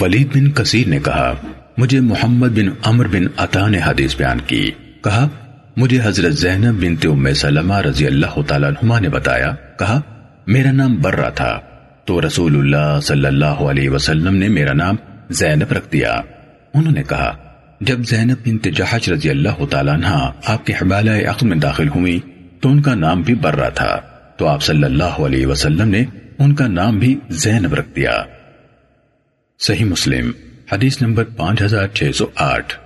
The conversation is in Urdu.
ولید بن کثیر نے کہا، مجھے محمد بن عمر بن عطا نے حدیث بیان کی۔ کہا، مجھے حضرت زینب بنت ام سلمہ رضی اللہ تعالیٰ عنہ نے بتایا۔ کہا، میرا نام برہ تھا۔ تو رسول اللہ صلی اللہ علیہ وسلم نے میرا نام زینب رکھ دیا۔ انہوں نے کہا، جب زینب بنت جہج رضی اللہ تعالیٰ عنہ آپ کے حبالہ عقل میں داخل ہوئی، تو ان کا نام بھی برہ تھا۔ تو آپ صلی اللہ علیہ وسلم نے ان کا نام بھی زینب رکھ دیا۔ صحیح مسلم حدیث نمبر پانچ ہزار چھ سو آٹھ۔